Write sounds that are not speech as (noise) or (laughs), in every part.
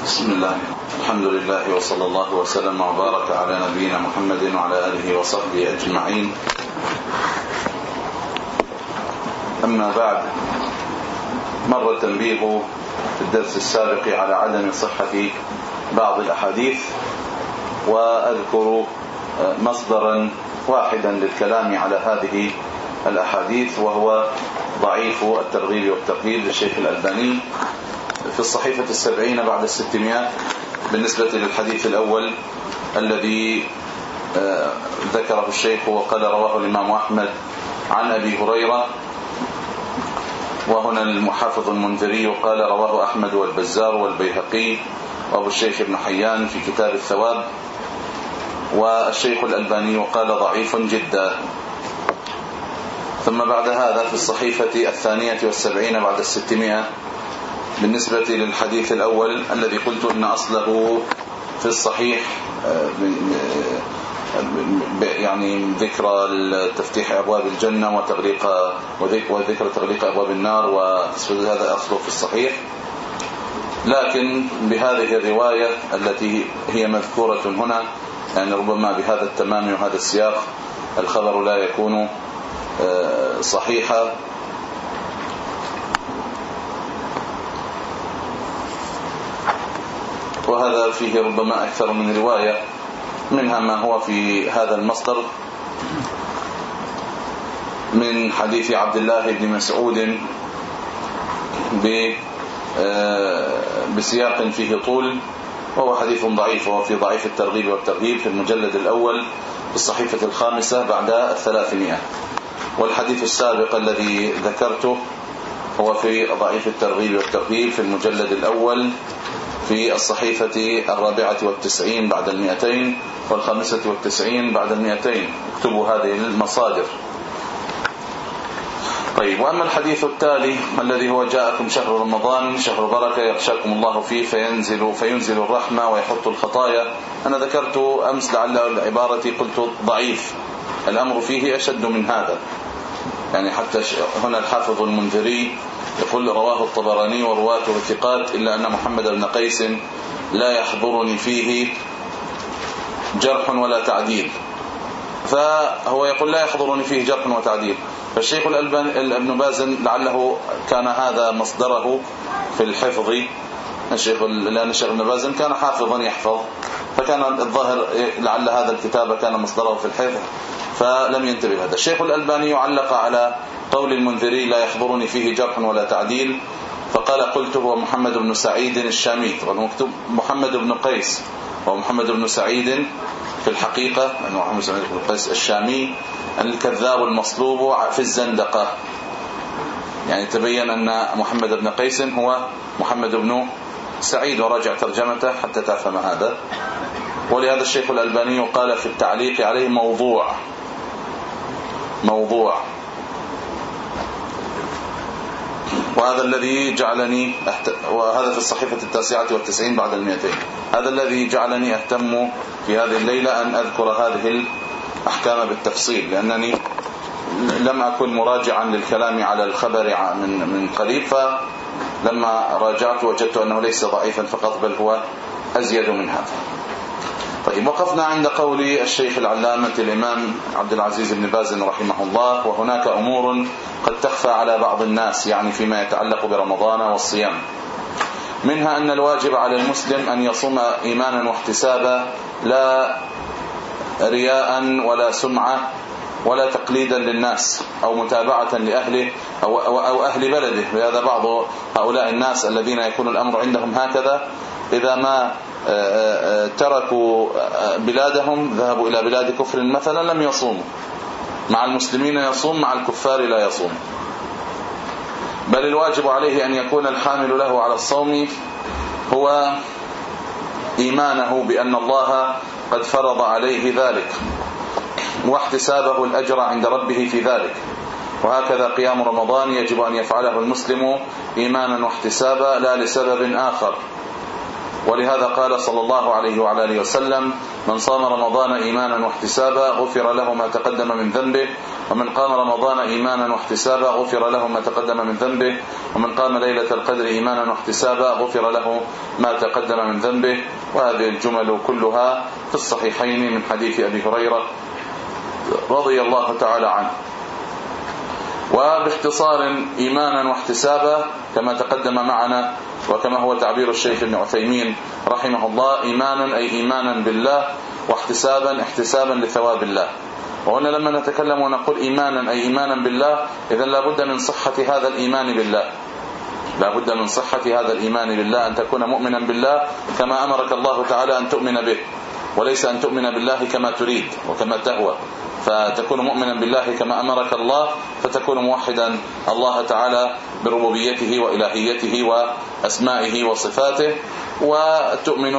بسم الله. الحمد لله وصلى الله وسلم وبارك على نبينا محمد وعلى آله وصحبه أجمعين. أما بعد مر التنبيه في الدرس السابق على عدم صحة بعض الأحاديث وأذكر مصدرا واحدا للكلام على هذه الأحاديث وهو ضعيف الترغيب والترهيب للشيخ الألباني. في الصحيفة السبعين بعد الستمائة بالنسبة للحديث الأول الذي ذكره الشيخ وقال رواه الإمام أحمد عن أبي هريرة. وهنا المحافظ المنذري قال رواه أحمد والبزار والبيهقي وأبو الشيخ ابن حيان في كتاب الثواب. والشيخ الألباني قال ضعيف جدا. ثم بعد هذا في الصحيفة الثانية والسبعين بعد الستمائة بالنسبة للحديث الأول الذي قلت إن أصله في الصحيح يعني ذكرى تفتيح أبواب الجنة وتغليق وذكر تغليق أبواب النار وهذا أصله في الصحيح. لكن بهذه الرواية التي هي مذكورة هنا يعني ربما بهذا التمام وهذا السياق الخبر لا يكون صحيحا. وهذا فيه ربما أكثر من رواية منها ما هو في هذا المصدر من حديث عبد الله بن مسعود بسياق فيه طول وهو حديث ضعيف وهو في ضعيف الترغيب والترهيب في المجلد الأول في الصحيفة الخامسة بعد الثلاثمائة. والحديث السابق الذي ذكرته هو في ضعيف الترغيب والترهيب في المجلد الأول في الصحيفة الرابعة والتسعين بعد المئتين والخامسة والتسعين بعد المئتين. اكتبوا هذه المصادر. طيب وأما الحديث التالي الذي هو جاءكم شهر رمضان شهر بركة يغشاكم الله فيه فينزل فينزل الرحمة ويحط الخطايا. أنا ذكرت أمس لعل عبارتي قلت ضعيف. الأمر فيه أشد من هذا. يعني حتى هنا الحافظ المنذري يقول رواه الطبراني ورواته ثقات إلا أن محمد بن قيس لا يحضرني فيه جرح ولا تعديل. فهو يقول لا يحضرني فيه جرح وتعديل. فالشيخ الألباني ابن باز لعله كان هذا مصدره في الحفظ. الشيخ لأن الشيخ ابن باز كان حافظا يحفظ. فكان الظاهر لعل هذا الكتاب كان مصدره في الحفظ فلم ينتبه هذا. الشيخ الألباني علق على قول المنذري لا يحضرني فيه جرح ولا تعديل فقال قلت هو محمد بن سعيد الشامي طبعا مكتوب محمد بن قيس هو محمد بن سعيد في الحقيقة أنه محمد بن قيس الشامي الكذاب المصلوب في الزندقة. يعني تبين أن محمد بن قيس هو محمد بن سعيد وراجع ترجمته حتى تفهم هذا ولهذا الشيخ الألباني قال في التعليق عليه موضوع. موضوع. وهذا الذي جعلني أحت... وهذا في الصحيفة التاسعة والتسعين بعد المئتين. هذا الذي جعلني أهتم في هذه الليلة أن أذكر هذه الأحكام بالتفصيل لأنني لم أكن مراجعا للكلام على الخبر من من قريب فلما راجعت وجدت أنه ليس ضعيفا فقط بل هو أزيد من هذا. طيب وقفنا عند قول الشيخ العلامة الإمام عبد العزيز بن باز رحمه الله وهناك أمور قد تخفى على بعض الناس يعني فيما يتعلق برمضان والصيام. منها أن الواجب على المسلم أن يصوم إيمانا واحتسابا لا رياء ولا سمعة ولا تقليدا للناس أو متابعة لأهله أو, أو, أو أهل بلده. لهذا بعض هؤلاء الناس الذين يكون الأمر عندهم هكذا. إذا ما تركوا بلادهم ذهبوا إلى بلاد كفر مثلا لم يصوموا. مع المسلمين يصوم مع الكفار لا يصوم. بل الواجب عليه أن يكون الحامل له على الصوم هو إيمانه بأن الله قد فرض عليه ذلك. واحتسابه الأجر عند ربه في ذلك. وهكذا قيام رمضان يجب أن يفعله المسلم إيمانا واحتسابا لا لسبب آخر. ولهذا قال صلى الله عليه وعلى آله وسلم من صام رمضان إيمانا واحتسابا غفر له ما تقدم من ذنبه ومن قام رمضان إيمانا واحتسابا غفر له ما تقدم من ذنبه ومن قام ليلة القدر إيمانا واحتسابا غفر له ما تقدم من ذنبه. وهذه الجمل كلها في الصحيحين من حديث أبي هريرة رضي الله تعالى عنه. وباختصار إيمانا واحتسابا كما تقدم معنا وكما هو تعبير الشيخ ابن عثيمين رحمه الله إيمانا أي إيمانا بالله واحتسابا احتسابا لثواب الله. وهنا لما نتكلم ونقول إيمانا أي إيمانا بالله اذا لابد من صحة هذا الإيمان بالله. لابد من صحة هذا الإيمان بالله أن تكون مؤمنا بالله كما أمرك الله تعالى أن تؤمن به وليس أن تؤمن بالله كما تريد وكما تهوى. فتكون مؤمنا بالله كما أمرك الله فتكون موحدا الله تعالى بربوبيته وإلهيته وأسمائه وصفاته وتؤمن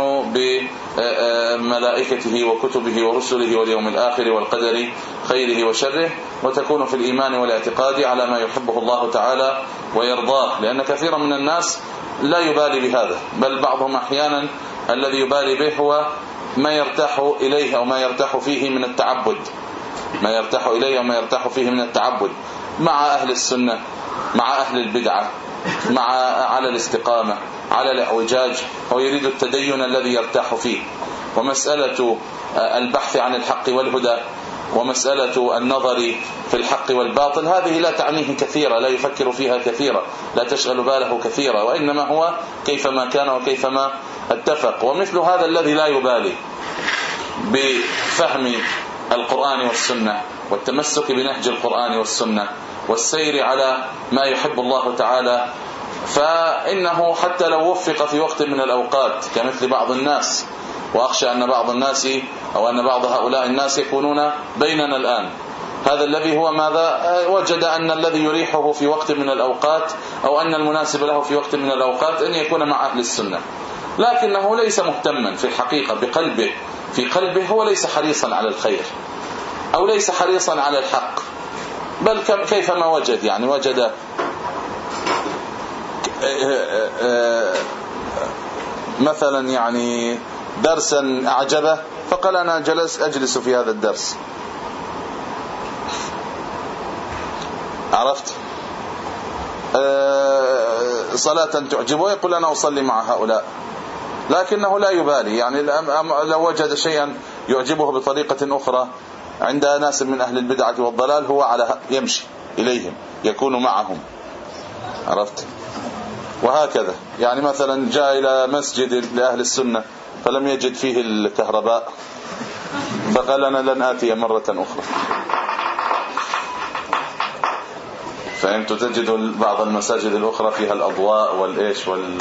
بملائكته وكتبه ورسله واليوم الآخر والقدر خيره وشره وتكون في الإيمان والاعتقاد على ما يحبه الله تعالى ويرضاه لأن كثيرا من الناس لا يبالي بهذا بل بعضهم أحيانا الذي يبالي به هو ما يرتاح إليه أو ما يرتاح فيه من التعبد. ما يرتاح إليه وما يرتاح فيه من التعبد مع أهل السنة مع أهل البدعة مع على الاستقامة على الإعوجاج هو يريد التدين الذي يرتاح فيه. ومسألة البحث عن الحق والهدى ومسألة النظر في الحق والباطل هذه لا تعنيه كثيرا لا يفكر فيها كثيرا لا تشغل باله كثيرا وإنما هو كيفما كان وكيفما اتفق. ومثل هذا الذي لا يبالي بفهم القرآن والسنة والتمسك بنهج القرآن والسنة والسير على ما يحب الله تعالى فإنه حتى لو وفق في وقت من الأوقات كمثل بعض الناس وأخشى أن بعض الناس أو أن بعض هؤلاء الناس يكونون بيننا الآن. هذا الذي هو ماذا؟ وجد أن الذي يريحه في وقت من الأوقات أو أن المناسب له في وقت من الأوقات أن يكون مع أهل السنة. لكنه ليس مهتما في الحقيقة بقلبه في قلبه هو ليس حريصا على الخير أو ليس حريصا على الحق بل كيفما وجد يعني وجد مثلا يعني درسا أعجبه فقال أنا جلس أجلس في هذا الدرس. عرفت؟ صلاة تعجبه يقول أنا أصلي مع هؤلاء. لكنه لا يبالي. يعني لو وجد شيئا يعجبه بطريقة أخرى عند ناس من أهل البدعة والضلال هو على يمشي إليهم يكون معهم. عرفت؟ وهكذا. يعني مثلا جاء إلى مسجد لأهل السنة فلم يجد فيه الكهرباء فقال أنا لن آتي مرة أخرى. فهمت تجد بعض المساجد الأخرى فيها الأضواء والإيش وال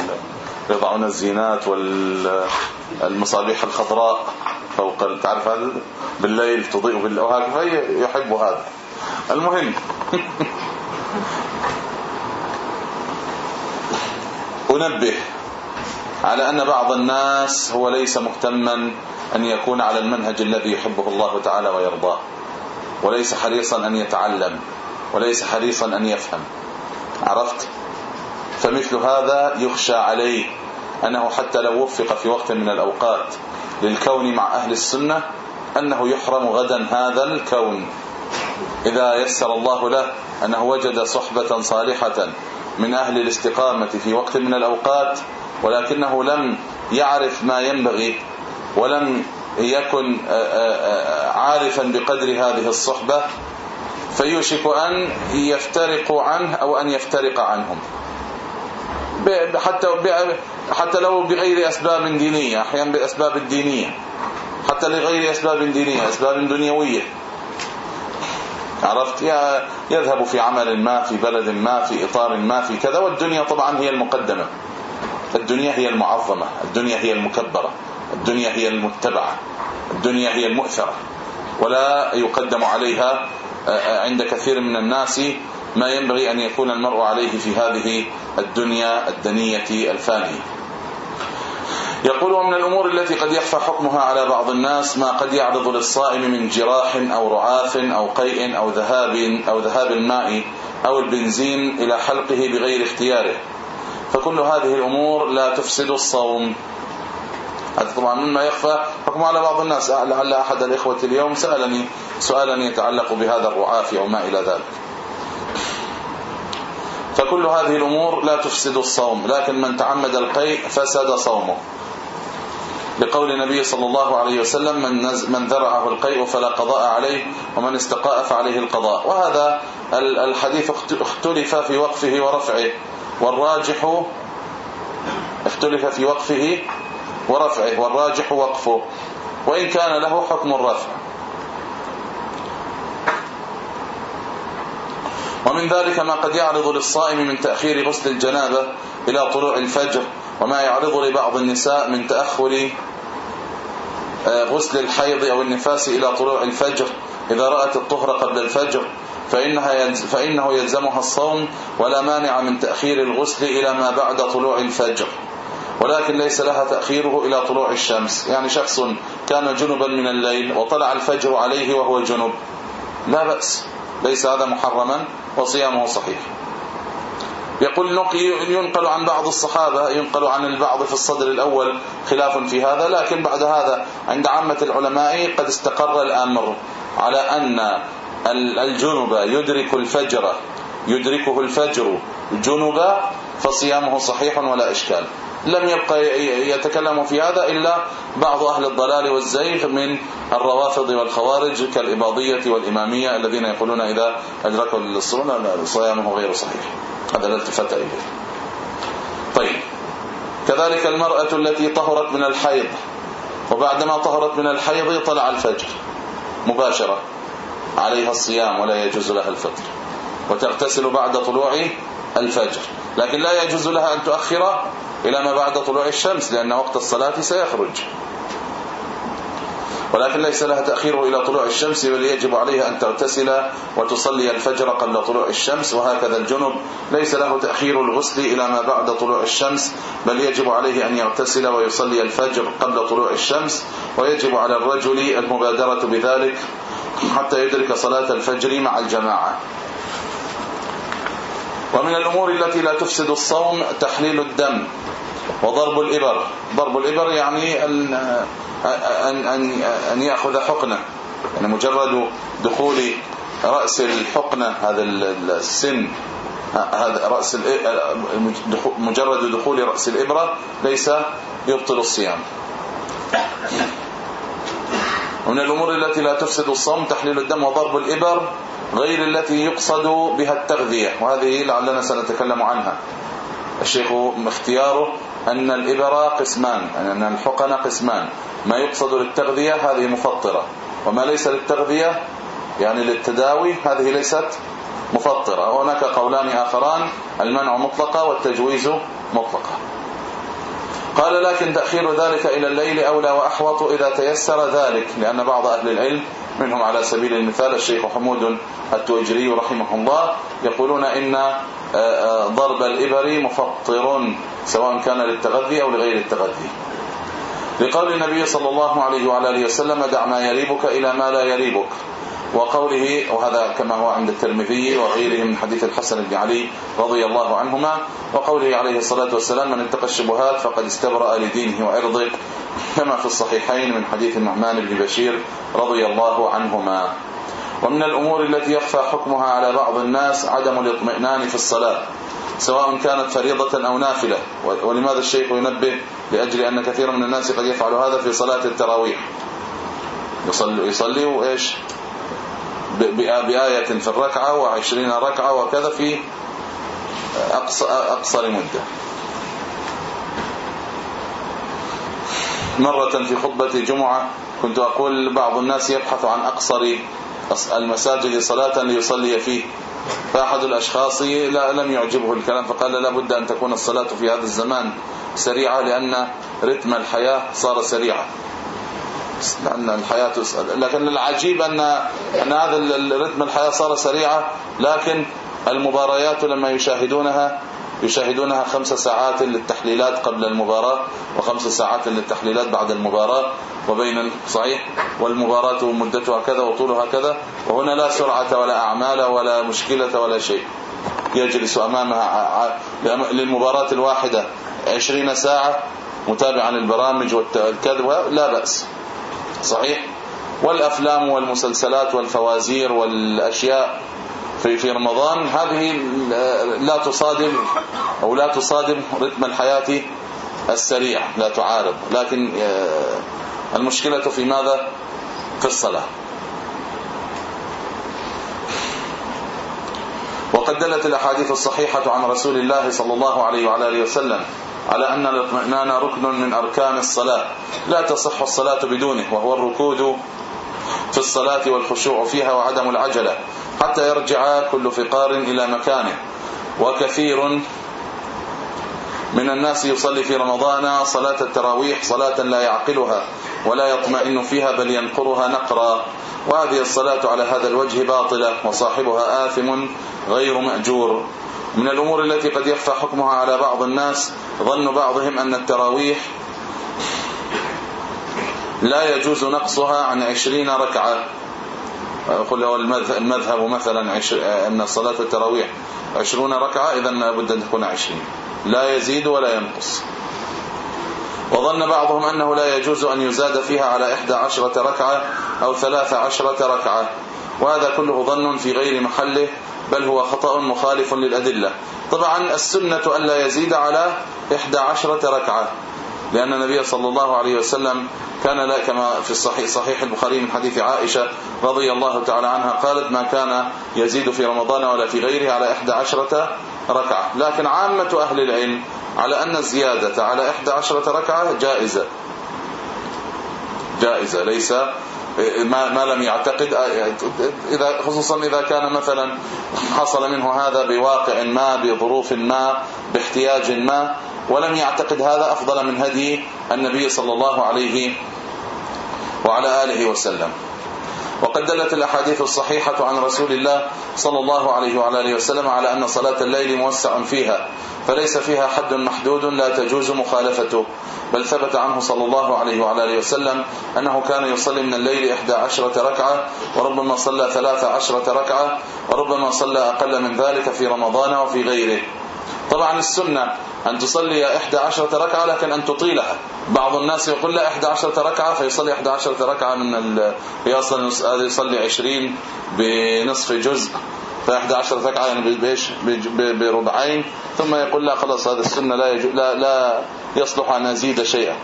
يضعون الزينات والمصابيح الخضراء فوق تعرف هذا؟ بالليل تضيء بالله وهكذا يحب هذا. المهم. (laughs) أنبه على أن بعض الناس هو ليس مهتما أن يكون على المنهج الذي يحبه الله تعالى ويرضاه وليس حريصا أن يتعلم وليس حريصا أن يفهم. عرفت؟ فمثل هذا يخشى عليه أنه حتى لو وفق في وقت من الأوقات للكون مع أهل السنة أنه يحرم غدا هذا الكون. إذا يسر الله له أنه وجد صحبة صالحة من أهل الاستقامة في وقت من الأوقات ولكنه لم يعرف ما ينبغي ولم يكن عارفا بقدر هذه الصحبة فيوشك أن يفترق عنه أو أن يفترق عنهم. حتى حتى لو بغير أسباب دينية أحيانا بأسباب الدينية. حتى لغير أسباب دينية أسباب دنيوية. عرفت؟ يذهب في عمل ما في بلد ما في إطار ما في كذا والدنيا طبعا هي المقدمة. الدنيا هي المعظمة الدنيا هي المكبرة الدنيا هي المتبعة الدنيا هي المؤثرة. ولا يقدم عليها عند كثير من الناس ما ينبغي أن يكون المرء عليه في هذه الدنيا الدنية الفانية يقول ومن الأمور التي قد يخفى حكمها على بعض الناس ما قد يعرض للصائم من جراح أو رعاف أو قيء أو ذهاب أو ذهاب الماء أو البنزين إلى حلقه بغير اختياره. فكل هذه الأمور لا تفسد الصوم. هذا طبعا مما يخفى حكم على بعض الناس. لعل أحد الإخوة اليوم سألني سؤالا يتعلق بهذا الرعاف أو ما إلى ذلك. فكل هذه الأمور لا تفسد الصوم لكن من تعمد القيء فسد صومه. لقول النبي صلى الله عليه وسلم من من ذرعه القيء فلا قضاء عليه ومن استقاء فعليه القضاء. وهذا الحديث اختلف في وقفه ورفعه. والراجح اختلف في وقفه ورفعه والراجح وقفه. وإن كان له حكم الرفع. ومن ذلك ما قد يعرض للصائم من تأخير غسل الجنابة إلى طلوع الفجر وما يعرض لبعض النساء من تأخر آه، غسل الحيض أو النفاس إلى طلوع الفجر. إذا رأت الطهر قبل الفجر فإنها فإنه يلزمها الصوم ولا مانع من تأخير الغسل إلى ما بعد طلوع الفجر. ولكن ليس لها تأخيره إلى طلوع الشمس. يعني شخص كان جنبا من الليل وطلع الفجر عليه وهو جنب. لا بأس. ليس هذا محرما. وصيامه صحيح. يقول ينقل عن بعض الصحابة ينقل عن البعض في الصدر الأول خلاف في هذا لكن بعد هذا عند عامة العلماء قد استقر الأمر على أن الجنب يدرك الفجر يدركه الفجر جنبا فصيامه صحيح ولا إشكال. لم يبقى يتكلم في هذا إلا بعض أهل الضلال والزيغ من الروافض والخوارج كالإباضية والإمامية الذين يقولون إذا أدركوا الصلاة صيامه غير صحيح. هذا الالتفات إليه. طيب. كذلك المرأة التي طهرت من الحيض وبعدما طهرت من الحيض طلع الفجر مباشرة عليها الصيام ولا يجوز لها الفطر وتغتسل بعد طلوع الفجر. لكن لا يجوز لها أن تؤخر إلى ما بعد طلوع الشمس لأن وقت الصلاة سيخرج. ولكن ليس لها تأخيره إلى طلوع الشمس بل يجب عليها أن تغتسل وتصلي الفجر قبل طلوع الشمس وهكذا الجنب ليس له تأخير الغسل إلى ما بعد طلوع الشمس بل يجب عليه أن يغتسل ويصلي الفجر قبل طلوع الشمس. ويجب على الرجل المبادرة بذلك حتى يدرك صلاة الفجر مع الجماعة. ومن الأمور التي لا تفسد الصوم تحليل الدم وضرب الإبر. ضرب الإبر يعني أن أن أن, يأخذ حقنة. يعني مجرد دخول رأس الحقنة هذا السن هذا رأس مجرد دخول رأس الإبرة ليس يبطل الصيام. ومن الأمور التي لا تفسد الصوم تحليل الدم وضرب الإبر غير التي يقصد بها التغذية. وهذه لعلنا سنتكلم عنها. الشيخ اختياره أن الإبر قسمان يعني أن الحقن قسمان. ما يقصد للتغذية هذه مفطرة. وما ليس للتغذية يعني للتداوي هذه ليست مفطرة. وهناك قولان آخران المنع مطلقة والتجويز مطلقة. قال لكن تأخير ذلك إلى الليل أولى وأحوط إذا تيسر ذلك. لأن بعض أهل العلم منهم على سبيل المثال الشيخ حمود التوجري رحمه الله يقولون إن آه، آه، ضرب الإبر مفطر سواء كان للتغذي أو لغير التغذي. لقول النبي صلى الله عليه وعلى آله وسلم دع ما يريبك إلى ما لا يريبك. وقوله وهذا كما هو عند الترمذي وغيره من حديث الحسن بن علي رضي الله عنهما وقوله عليه الصلاة والسلام من اتقى الشبهات فقد استبرأ لدينه وعرضه. كما في الصحيحين من حديث النعمان بن بشير رضي الله عنهما. ومن الأمور التي يخفى حكمها على بعض الناس عدم الاطمئنان في الصلاة سواء كانت فريضة أو نافلة. ولماذا الشيخ ينبه لأجل أن كثير من الناس قد يفعل هذا في صلاة التراويح؟ يصلي يصلي وإيش؟ بآية في الركعة وعشرين ركعة وكذا في أقصر مدة. مرة في خطبة جمعة كنت أقول بعض الناس يبحث عن أقصر المساجد صلاة ليصلي فيه فأحد الأشخاص لا لم يعجبه الكلام فقال لا بد أن تكون الصلاة في هذا الزمان سريعة لأن رتم الحياة صار سريعا. لأن الحياة لكن العجيب أن أن هذا الرتم الحياة صار سريعة لكن المباريات لما يشاهدونها يشاهدونها خمس ساعات للتحليلات قبل المباراة وخمس ساعات للتحليلات بعد المباراة وبين صحيح والمباراة مدتها كذا وطولها كذا وهنا لا سرعة ولا أعمال ولا مشكلة ولا شيء. يجلس أمامها للمباراة الواحدة عشرين ساعة متابعا للبرامج والكذب لا بأس. صحيح؟ والأفلام والمسلسلات والفوازير والأشياء في في رمضان هذه لا تصادم أو لا تصادم رتم الحياة السريع لا تعارض. لكن آه، المشكلة في ماذا؟ في الصلاة. وقد دلت الأحاديث الصحيحة عن رسول الله صلى الله عليه وعلى آله وسلم على أن الاطمئنان ركن من أركان الصلاة. لا تصح الصلاة بدونه وهو الركود في الصلاة والخشوع فيها وعدم العجلة. حتى يرجع كل فقار إلى مكانه. وكثير من الناس يصلي في رمضان صلاة التراويح صلاة لا يعقلها ولا يطمئن فيها بل ينقرها نقرا. وهذه الصلاة على هذا الوجه باطلة وصاحبها آثم غير مأجور. من الأمور التي قد يخفى حكمها على بعض الناس ظن بعضهم أن التراويح لا يجوز نقصها عن عشرين ركعة. يقول هو المذهب مثلا أن صلاة التراويح عشرون ركعة إذا لابد أن تكون عشرين. لا يزيد ولا ينقص. وظن بعضهم أنه لا يجوز أن يزاد فيها على 11 ركعة أو 13 ركعة. وهذا كله ظن في غير محله بل هو خطأ مخالف للأدلة. طبعا السنة ألا يزيد على 11 ركعة. لأن النبي صلى الله عليه وسلم كان لا كما في الصحيح صحيح البخاري من حديث عائشة رضي الله تعالى عنها قالت ما كان يزيد في رمضان ولا في غيره على 11 ركعة. لكن عامة أهل العلم على أن الزيادة على 11 ركعة جائزة. جائزة ليس ما ما لم يعتقد اذا خصوصا إذا كان مثلا حصل منه هذا بواقع ما بظروف ما باحتياج ما ولم يعتقد هذا أفضل من هدي النبي صلى الله عليه وعلى آله وسلم. وقد دلت الأحاديث الصحيحة عن رسول الله صلى الله عليه وعلى آله وسلم على أن صلاة الليل موسع فيها فليس فيها حد محدود لا تجوز مخالفته. بل ثبت عنه صلى الله عليه وعلى آله وسلم أنه كان يصلي من الليل 11 ركعة وربما صلى 13 ركعة وربما صلى أقل من ذلك في رمضان وفي غيره. طبعا السنة أن تصلي 11 ركعة لكن أن تطيلها. بعض الناس يقول لا 11 ركعة فيصلي 11 ركعة من ال... يصلي يصلي 20 بنصف جزء. ف 11 ركعة يعني بإيش؟ بربعين. ثم يقول لا خلاص هذا السنة لا يجو لا لا يصلح أن أزيد شيئا.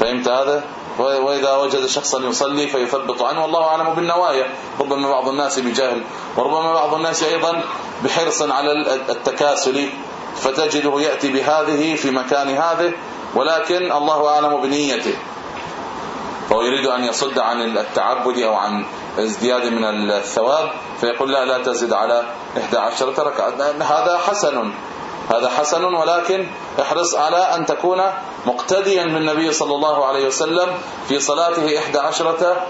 فهمت هذا؟ وإذا وجد شخصا يصلي فيثبط عنه. والله أعلم بالنوايا. ربما بعض الناس بجهل وربما بعض الناس أيضا بحرص على التكاسل فتجده يأتي بهذه في مكان هذه ولكن الله أعلم بنيته. فهو يريد أن يصد عن التعبد أو عن ازدياد من الثواب فيقول لا لا تزد على 11 ركعة. هذا حسن هذا حسن ولكن احرص على أن تكون مقتديا بالنبي صلى الله عليه وسلم في صلاته 11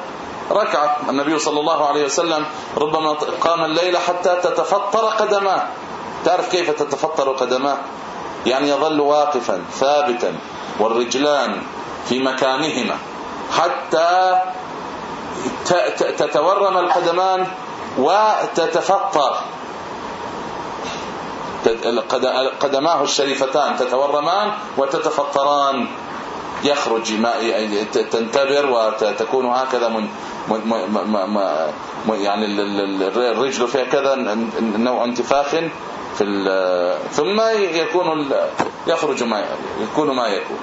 ركعة. النبي صلى الله عليه وسلم ربما قام الليل حتى تتفطر قدماه. تعرف كيف تتفطر قدماه؟ يعني يظل واقفا ثابتا والرجلان في مكانهما حتى تتورم القدمان وتتفطر. قدماه الشريفتان تتورمان وتتفطران. يخرج ماء تنتبر وتكون هكذا من يعني الرجل فيها كذا نوع انتفاخ في ثم يكون يخرج ما يكون ما يكون.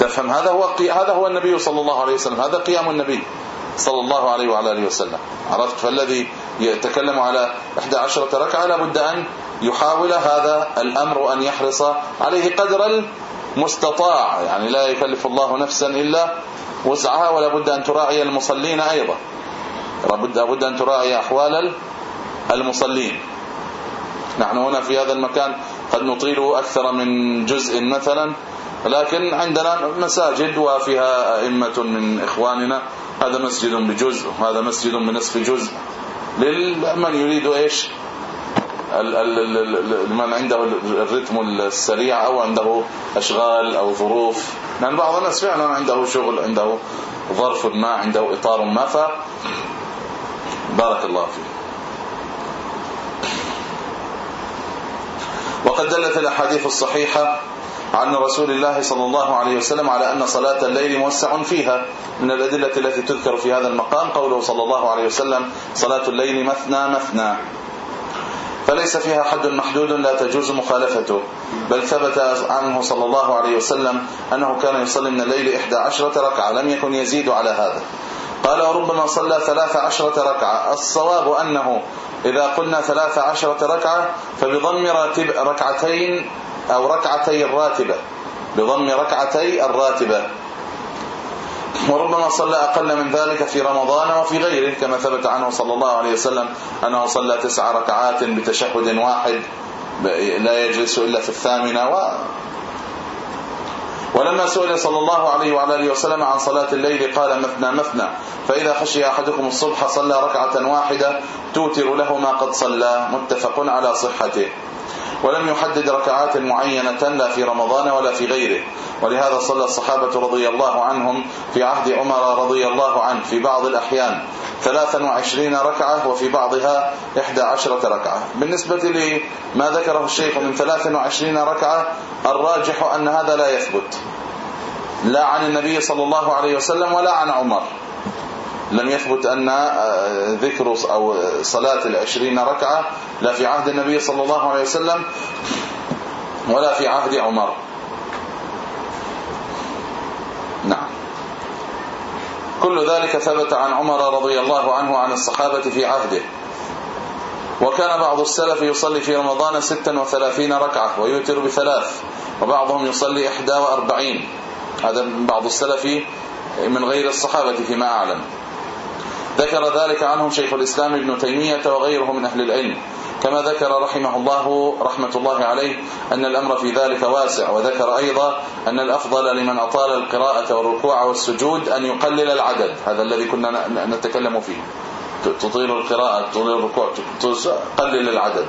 تفهم؟ هذا هو هذا هو النبي صلى الله عليه وسلم. هذا قيام النبي صلى الله عليه وعلى آله وسلم. عرفت؟ فالذي يتكلم على 11 ركعة لابد أن يحاول هذا الأمر أن يحرص عليه قدر المستطاع. يعني لا يكلف الله نفسا إلا وسعها ولا بد أن تراعي المصلين أيضا. لابد بد أن تراعي أحوال المصلين. نحن هنا في هذا المكان قد نطيل أكثر من جزء مثلا لكن عندنا مساجد وفيها أئمة من إخواننا. هذا مسجد بجزء وهذا مسجد بنصف جزء. لمن يريد إيش؟ من عنده الرتم السريع أو عنده أشغال أو ظروف. لأن بعض الناس فعلا عنده شغل عنده ظرف ما عنده إطار ما ف بارك الله فيك. وقد دلت الأحاديث الصحيحة عن رسول الله صلى الله عليه وسلم على أن صلاة الليل موسع فيها. من الأدلة التي تذكر في هذا المقام قوله صلى الله عليه وسلم صلاة الليل مثنى مثنى. فليس فيها حد محدود لا تجوز مخالفته. بل ثبت عنه صلى الله عليه وسلم أنه كان يصلي من الليل 11 ركعة لم يكن يزيد على هذا. قال وربما صلى ثلاث عشرة ركعة. الصواب أنه إذا قلنا ثلاث عشرة ركعة فبضم راتب ركعتين أو ركعتي الراتبة. بضم ركعتي الراتبة. وربما صلى أقل من ذلك في رمضان وفي غيره كما ثبت عنه صلى الله عليه وسلم أنه صلى تسع ركعات بتشهد واحد لا يجلس إلا في الثامنة ولما سئل صلى الله عليه وعلى آله وسلم عن صلاة الليل قال مثنى مثنى فإذا خشي أحدكم الصبح صلى ركعة واحدة توتر له ما قد صلى. متفق على صحته. ولم يحدد ركعات معينة لا في رمضان ولا في غيره. ولهذا صلى الصحابة رضي الله عنهم في عهد عمر رضي الله عنه في بعض الأحيان. 23 ركعة وفي بعضها 11 ركعة. بالنسبة لما ذكره الشيخ من 23 ركعة الراجح أن هذا لا يثبت. لا عن النبي صلى الله عليه وسلم ولا عن عمر. لم يثبت أن آه، ذكر أو صلاة العشرين ركعة لا في عهد النبي صلى الله عليه وسلم ولا في عهد عمر نعم كل ذلك ثبت عن عمر رضي الله عنه عن الصحابة في عهده. وكان بعض السلف يصلي في رمضان 36 ركعة ويوتر بثلاث وبعضهم يصلي 41 هذا بعض السلف من غير الصحابة فيما أعلم. ذكر ذلك عنهم شيخ الإسلام ابن تيمية وغيره من أهل العلم. كما ذكر رحمه الله رحمة الله عليه أن الأمر في ذلك واسع وذكر أيضا أن الأفضل لمن أطال القراءة والركوع والسجود أن يقلل العدد هذا الذي كنا نتكلم فيه. تطيل القراءة تطيل الركوع قلل العدد.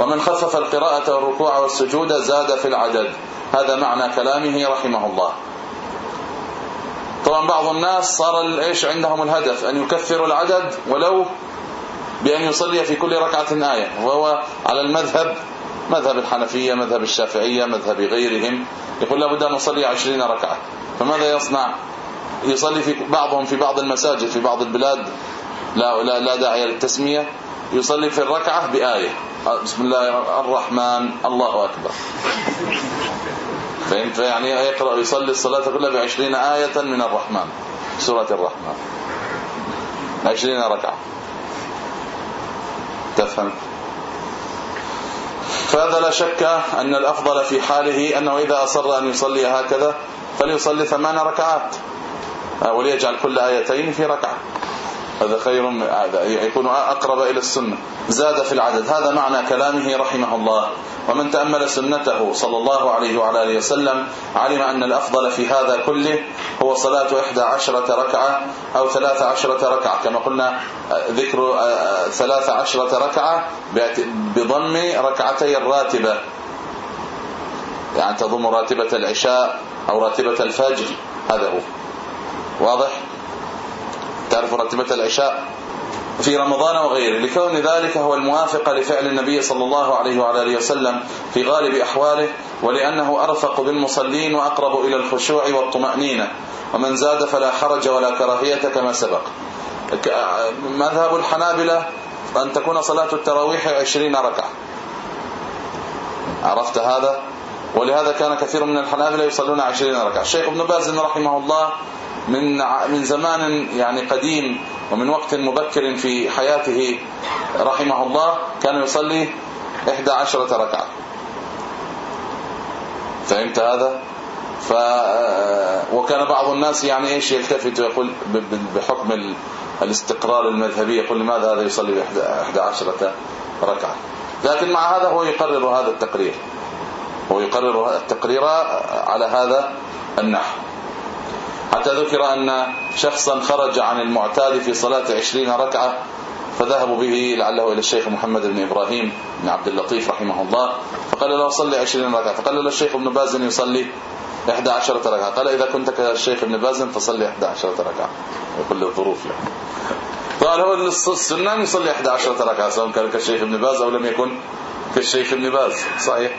ومن خفف القراءة والركوع والسجود زاد في العدد. هذا معنى كلامه رحمه الله. طبعا بعض الناس صار إيش عندهم الهدف؟ أن يكثروا العدد ولو بأن يصلي في كل ركعة آية وهو على المذهب مذهب الحنفية مذهب الشافعية مذهب غيرهم يقول لابد أن نصلي عشرين ركعة. فماذا يصنع؟ يصلي في بعضهم في بعض المساجد في بعض البلاد لا لا, لا داعي للتسمية يصلي في الركعة بآية. بسم الله الرحمن الله أكبر. فهمت؟ يعني يقرأ يصلي الصلاة كلها بعشرين آية من الرحمن سورة الرحمن. عشرين ركعة. تفهم فهذا لا شك أن الأفضل في حاله أنه إذا أصر أن يصلي هكذا فليصلي ثمان ركعات. وليجعل كل آيتين في ركعة. هذا خير هذا. يكون أقرب إلى السنة. زاد في العدد. هذا معنى كلامه رحمه الله. ومن تأمل سنته صلى الله عليه وعلى آله وسلم علم أن الأفضل في هذا كله هو صلاة 11 ركعة أو 13 ركعة. كما قلنا ذكر 13 ركعة بضم ركعتي الراتبة. يعني تضم راتبة العشاء أو راتبة الفجر. هذا هو. واضح؟ تعرف راتبة العشاء في رمضان وغيره. لكون ذلك هو الموافق لفعل النبي صلى الله عليه وعلى آله وسلم في غالب أحواله ولأنه أرفق بالمصلين وأقرب إلى الخشوع والطمأنينة. ومن زاد فلا حرج ولا كراهية كما سبق. مذهب الحنابلة أن تكون صلاة التراويح 20 ركعة. عرفت هذا؟ ولهذا كان كثير من الحنابلة يصلون 20 ركعة. الشيخ ابن باز رحمه الله من من زمان يعني قديم ومن وقت مبكر في حياته رحمه الله كان يصلي 11 ركعة. فهمت هذا؟ ف وكان بعض الناس يعني إيش يلتفت ويقول بحكم الاستقرار المذهبي يقول لماذا هذا يصلي 11 ركعة؟ لكن مع هذا هو يقرر هذا التقرير. هو يقرر التقرير على هذا النحو. حتى ذكر أن شخصا خرج عن المعتاد في صلاة عشرين ركعة فذهبوا به لعله إلى الشيخ محمد بن إبراهيم بن عبد اللطيف رحمه الله. فقال له صلي عشرين ركعة. فقال له الشيخ ابن باز يصلي 11 ركعة. قال إذا كنت كالشيخ ابن باز فصلي 11 ركعة. بكل الظروف يعني قال هو السنة يصلي 11 ركعة سواء كان كالشيخ ابن باز أو لم يكن كالشيخ ابن باز. صحيح؟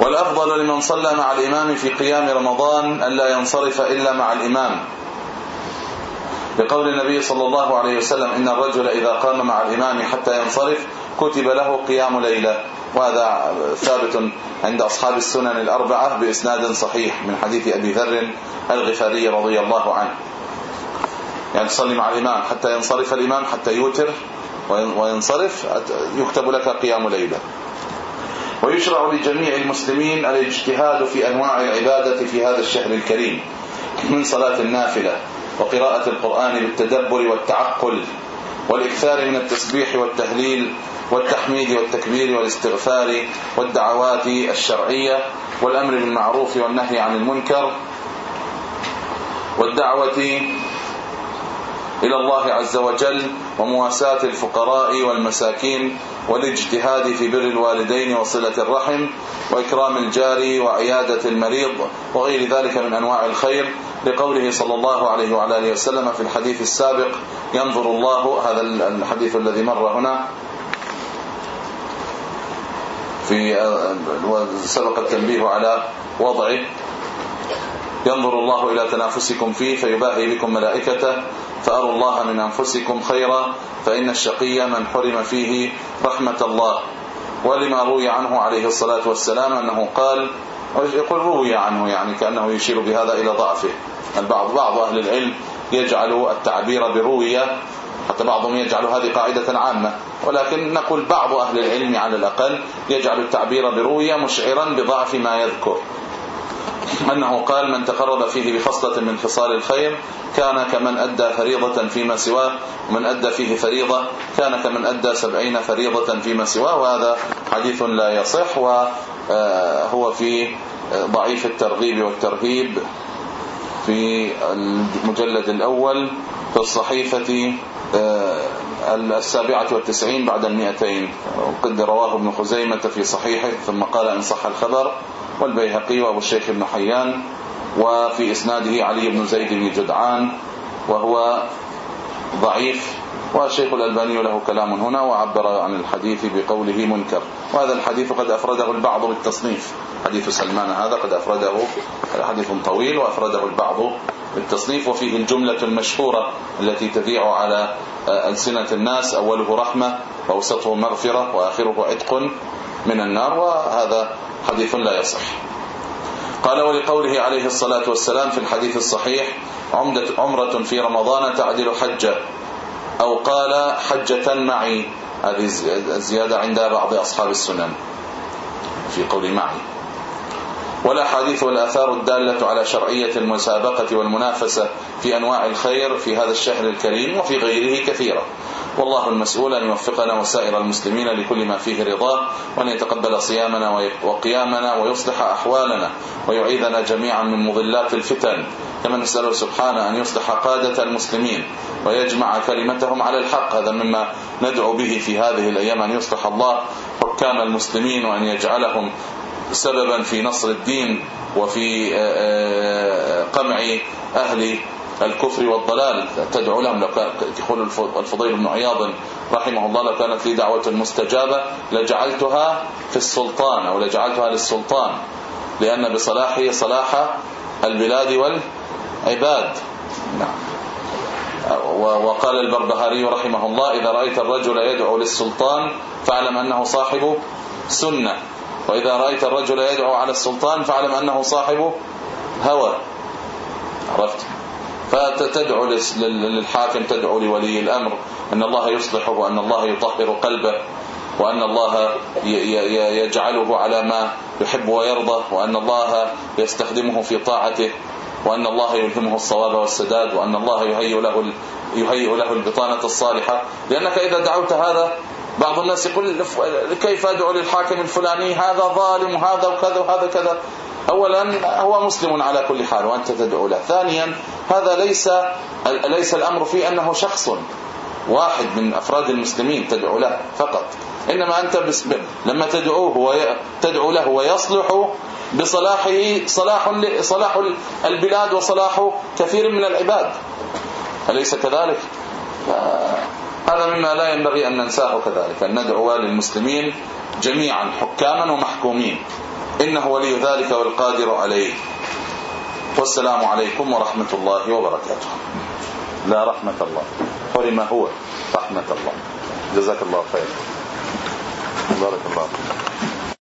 والأفضل لمن صلى مع الإمام في قيام رمضان ألا ينصرف إلا مع الإمام. لقول النبي صلى الله عليه وسلم إن الرجل إذا قام مع الإمام حتى ينصرف كتب له قيام ليلة. وهذا ثابت عند أصحاب السنن الأربعة بإسناد صحيح من حديث أبي ذر الغفاري رضي الله عنه. يعني تصلي مع الإمام حتى ينصرف الإمام حتى يوتر وينصرف يكتب لك قيام ليلة. ويشرع لجميع المسلمين الاجتهاد في أنواع العبادة في هذا الشهر الكريم من صلاة النافلة وقراءة القرآن بالتدبر والتعقل والإكثار من التسبيح والتهليل والتحميد والتكبير والاستغفار والدعوات الشرعية والأمر بالمعروف والنهي عن المنكر والدعوة إلى الله عز وجل ومواساة الفقراء والمساكين والاجتهاد في بر الوالدين وصلة الرحم وإكرام الجار وعيادة المريض وغير ذلك من أنواع الخير لقوله صلى الله عليه وعلى آله وسلم في الحديث السابق ينظر الله هذا الحديث الذي مر هنا في سبق التنبيه على وضعه. ينظر الله إلى تنافسكم فيه فيباهي بكم ملائكته فأروا الله من أنفسكم خيرا فإن الشقي من حرم فيه رحمة الله. ولما روي عنه عليه الصلاة والسلام أنه قال يقول روي عنه يعني كأنه يشير بهذا إلى ضعفه. البعض بعض أهل العلم يجعل التعبير بروية حتى بعضهم يجعل هذه قاعدة عامة. ولكن نقول بعض أهل العلم على الأقل يجعل التعبير بروية مشعرا بضعف ما يذكر. أنه قال من تقرب فيه بخصلة من خصال الخير كان كمن أدى فريضة فيما سواه ومن أدى فيه فريضة كان كمن أدى سبعين فريضة فيما سواه. وهذا حديث لا يصح وهو في ضعيف الترغيب والترهيب في المجلد الأول في الصحيفة آه، السابعة والتسعين بعد المئتين وقد رواه ابن خزيمة في صحيحه ثم قال إن صح الخبر. والبيهقي وأبو الشيخ ابن حيان وفي إسناده علي بن زيد بن جدعان وهو ضعيف والشيخ الألباني له كلام هنا وعبر عن الحديث بقوله منكر. وهذا الحديث قد أفرده البعض بالتصنيف. حديث سلمان هذا قد أفرده حديث طويل وأفرده البعض بالتصنيف. وفيه الجملة المشهورة التي تذيع على ألسنة الناس أوله رحمة وأوسطه مغفرة وآخره عتق من النار. وهذا حديث لا يصح. قال ولقوله عليه الصلاة والسلام في الحديث الصحيح عمدة عمرة في رمضان تعدل حجة أو قال حجة معي. هذه الزيادة عند بعض أصحاب السنن في قول معي. والاحاديث والاثار الدالة على شرعية المسابقة والمنافسة في أنواع الخير في هذا الشهر الكريم وفي غيره كثيرة. والله المسؤول أن يوفقنا وسائر المسلمين لكل ما فيه رضاه وأن يتقبل صيامنا وقيامنا ويصلح أحوالنا ويعيذنا جميعا من مضلات الفتن. كما نساله سبحانه أن يصلح قادة المسلمين ويجمع كلمتهم على الحق. هذا مما ندعو به في هذه الأيام أن يصلح الله حكام المسلمين وأن يجعلهم سببا في نصر الدين وفي آه، آه، قمع أهل الكفر والضلال. تدعو لهم يقول الفضيل بن عياض رحمه الله لو كانت لي دعوة مستجابة لجعلتها في السلطان أو لجعلتها للسلطان لأن بصلاحه صلاح البلاد والعباد. نعم. وقال البربهاري رحمه الله إذا رأيت الرجل يدعو للسلطان فاعلم أنه صاحب سنة. وإذا رأيت الرجل يدعو على السلطان فاعلم أنه صاحب هوى. عرفت؟ فتدعو للحاكم تدعو لولي الأمر. أن الله يصلحه وأن الله يطهر قلبه. وأن الله يجعله على ما يحب ويرضى. وأن الله يستخدمه في طاعته. وأن الله يلهمه الصواب والسداد. وأن الله يهيئ له يهيئ له البطانة الصالحة. لأنك إذا دعوت هذا بعض الناس يقول كيف أدعو للحاكم الفلاني؟ هذا ظالم وهذا وكذا وهذا كذا اولا هو مسلم على كل حال وأنت تدعو له. ثانيا هذا ليس ليس الأمر فيه أنه شخص واحد من أفراد المسلمين تدعو له فقط. إنما أنت لما تدعوه تدعو له ويصلح بصلاحه صلاح صلاح البلاد وصلاح كثير من العباد. أليس كذلك؟ هذا مما لا ينبغي أن ننساه كذلك. أن ندعو للمسلمين جميعا حكاما ومحكومين. إنه ولي ذلك والقادر عليه. والسلام عليكم ورحمة الله وبركاته. لا رحمة الله. حرم هو رحمة الله. جزاك الله خير بارك الله فيك.